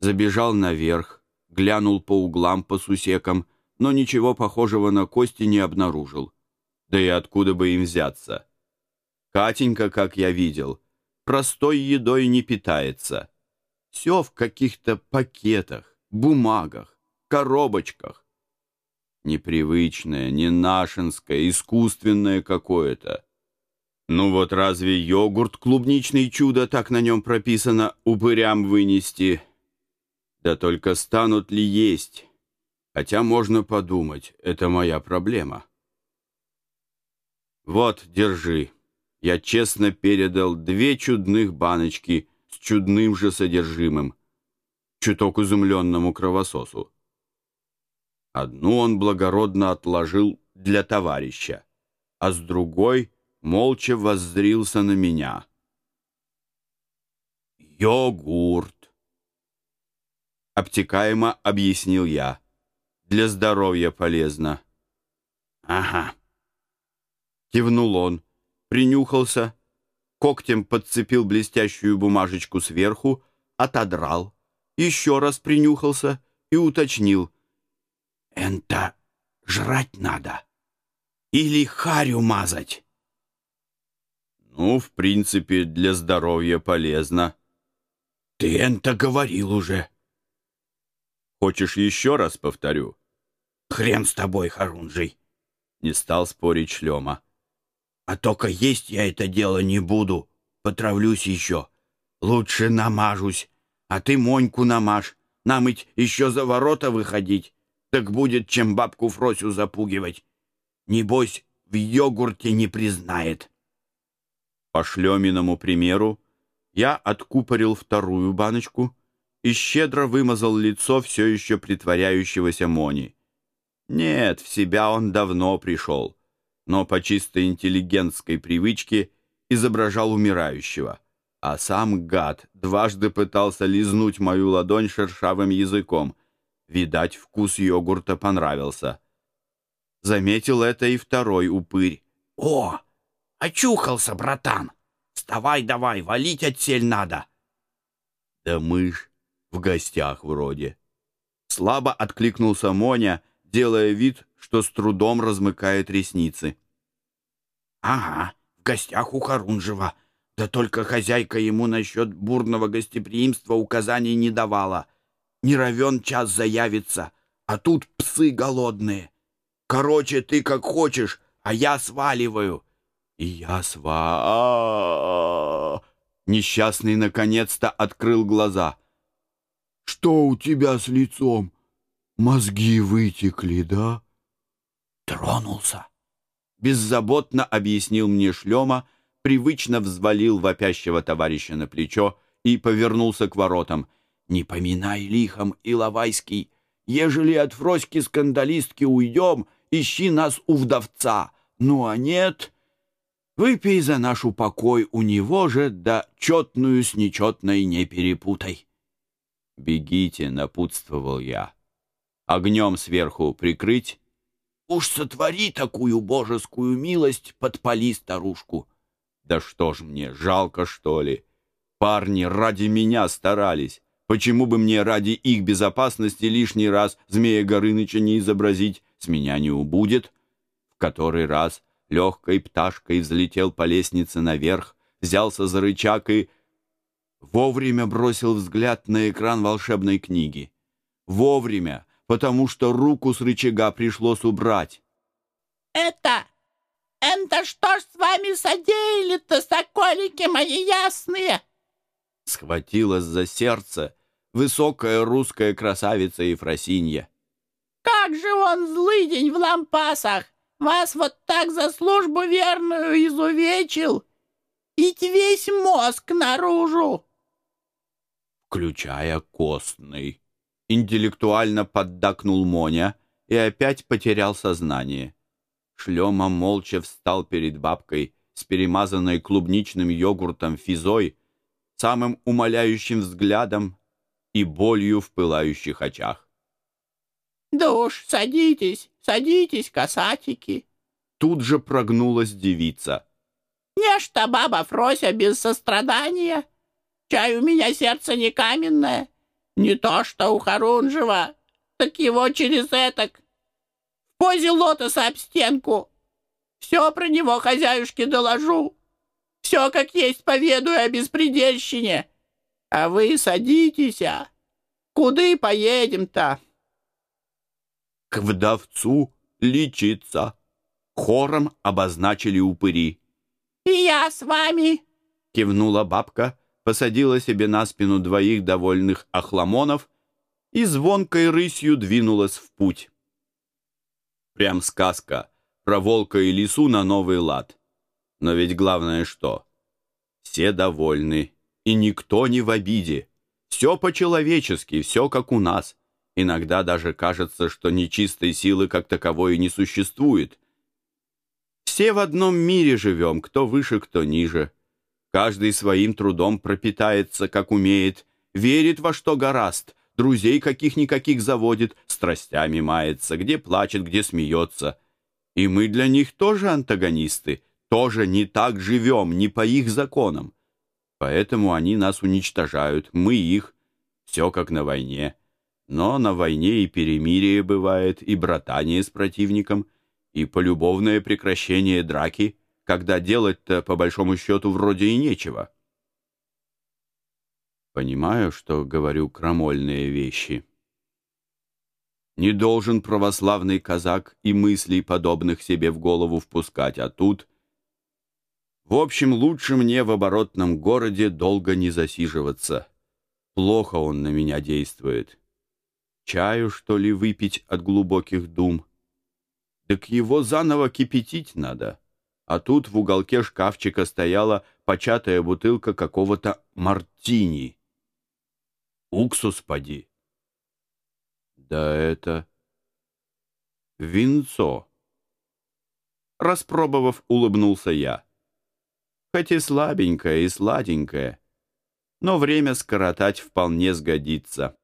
Забежал наверх, глянул по углам, по сусекам, но ничего похожего на кости не обнаружил. Да и откуда бы им взяться? Катенька, как я видел, простой едой не питается. Все в каких-то пакетах, бумагах, коробочках. Непривычное, не нашинское, искусственное какое-то. Ну вот разве йогурт клубничный чудо так на нем прописано упырям вынести? Да только станут ли есть? Хотя можно подумать, это моя проблема. Вот, держи. Я честно передал две чудных баночки с чудным же содержимым, чуток изумленному кровососу. Одну он благородно отложил для товарища, а с другой молча воззрился на меня. «Йогурт!» Обтекаемо объяснил я. «Для здоровья полезно». «Ага», — кивнул он, принюхался, когтем подцепил блестящую бумажечку сверху, отодрал, еще раз принюхался и уточнил. «Это жрать надо или харю мазать?» «Ну, в принципе, для здоровья полезно». «Ты это говорил уже». «Хочешь еще раз повторю?» «Хрен с тобой, Харунжий!» Не стал спорить Шлема. А только есть я это дело не буду. Потравлюсь еще. Лучше намажусь. А ты Моньку намажь. Нам ведь еще за ворота выходить. Так будет, чем бабку Фросю запугивать. Небось, в йогурте не признает. По шлеминому примеру я откупорил вторую баночку и щедро вымазал лицо все еще притворяющегося Мони. Нет, в себя он давно пришел но по чисто интеллигентской привычке изображал умирающего. А сам гад дважды пытался лизнуть мою ладонь шершавым языком. Видать, вкус йогурта понравился. Заметил это и второй упырь. «О, очухался, братан! Вставай давай, валить отсель надо!» «Да мы ж в гостях вроде». Слабо откликнулся Моня, делая вид, что с трудом размыкает ресницы. «Ага, в гостях у Харунжева. Да только хозяйка ему насчет бурного гостеприимства указаний не давала. Не равен час заявится, а тут псы голодные. Короче, ты как хочешь, а я сваливаю». И я сва... Несчастный наконец-то открыл глаза. «Что у тебя с лицом? Мозги вытекли, да?» Тронулся. Беззаботно объяснил мне шлема, привычно взвалил вопящего товарища на плечо и повернулся к воротам. «Не поминай лихом, Иловайский! Ежели от Фроськи-скандалистки уйдем, ищи нас у вдовца. Ну а нет, выпей за наш упокой у него же, да четную с нечетной не перепутай». «Бегите», — напутствовал я. «Огнем сверху прикрыть, Уж сотвори такую божескую милость, подпали старушку. Да что ж мне, жалко, что ли? Парни ради меня старались. Почему бы мне ради их безопасности лишний раз Змея Горыныча не изобразить? С меня не убудет. В который раз легкой пташкой взлетел по лестнице наверх, взялся за рычаг и вовремя бросил взгляд на экран волшебной книги. Вовремя, потому что руку с рычага пришлось убрать. «Это... это что ж с вами содеяли-то, соколики мои ясные?» Схватилась за сердце высокая русская красавица Ефросинья. «Как же он злый день в лампасах! Вас вот так за службу верную изувечил! Ведь весь мозг наружу!» «Включая костный», Интеллектуально поддакнул Моня и опять потерял сознание. Шлема молча встал перед бабкой с перемазанной клубничным йогуртом физой, самым умоляющим взглядом и болью в пылающих очах. «Да уж, садитесь, садитесь, касатики!» Тут же прогнулась девица. «Нечто баба Фрося без сострадания. Чай у меня сердце не каменное. Не то что у Харунжева, так его через этак. В позе лотоса об стенку. Все про него хозяюшке доложу. Все как есть поведаю о беспредельщине. А вы садитесь, а? Куды поедем-то? К вдовцу лечиться. Хором обозначили упыри. «И я с вами!» — кивнула бабка, посадила себе на спину двоих довольных охламонов и звонкой рысью двинулась в путь. Прям сказка про волка и лису на новый лад. Но ведь главное что? Все довольны, и никто не в обиде. Все по-человечески, все как у нас. Иногда даже кажется, что нечистой силы как таковой и не существует. Все в одном мире живем, кто выше, кто ниже. Каждый своим трудом пропитается, как умеет, верит во что гораст, друзей каких-никаких заводит, страстями мается, где плачет, где смеется. И мы для них тоже антагонисты, тоже не так живем, не по их законам. Поэтому они нас уничтожают, мы их. Все как на войне. Но на войне и перемирие бывает, и братание с противником, и полюбовное прекращение драки, когда делать-то, по большому счету, вроде и нечего. Понимаю, что говорю крамольные вещи. Не должен православный казак и мыслей подобных себе в голову впускать, а тут... В общем, лучше мне в оборотном городе долго не засиживаться. Плохо он на меня действует. Чаю, что ли, выпить от глубоких дум? Так его заново кипятить надо. А тут в уголке шкафчика стояла початая бутылка какого-то мартини. Уксус поди. Да это... Винцо. Распробовав, улыбнулся я. Хоть и слабенькое, и сладенькое, но время скоротать вполне сгодится.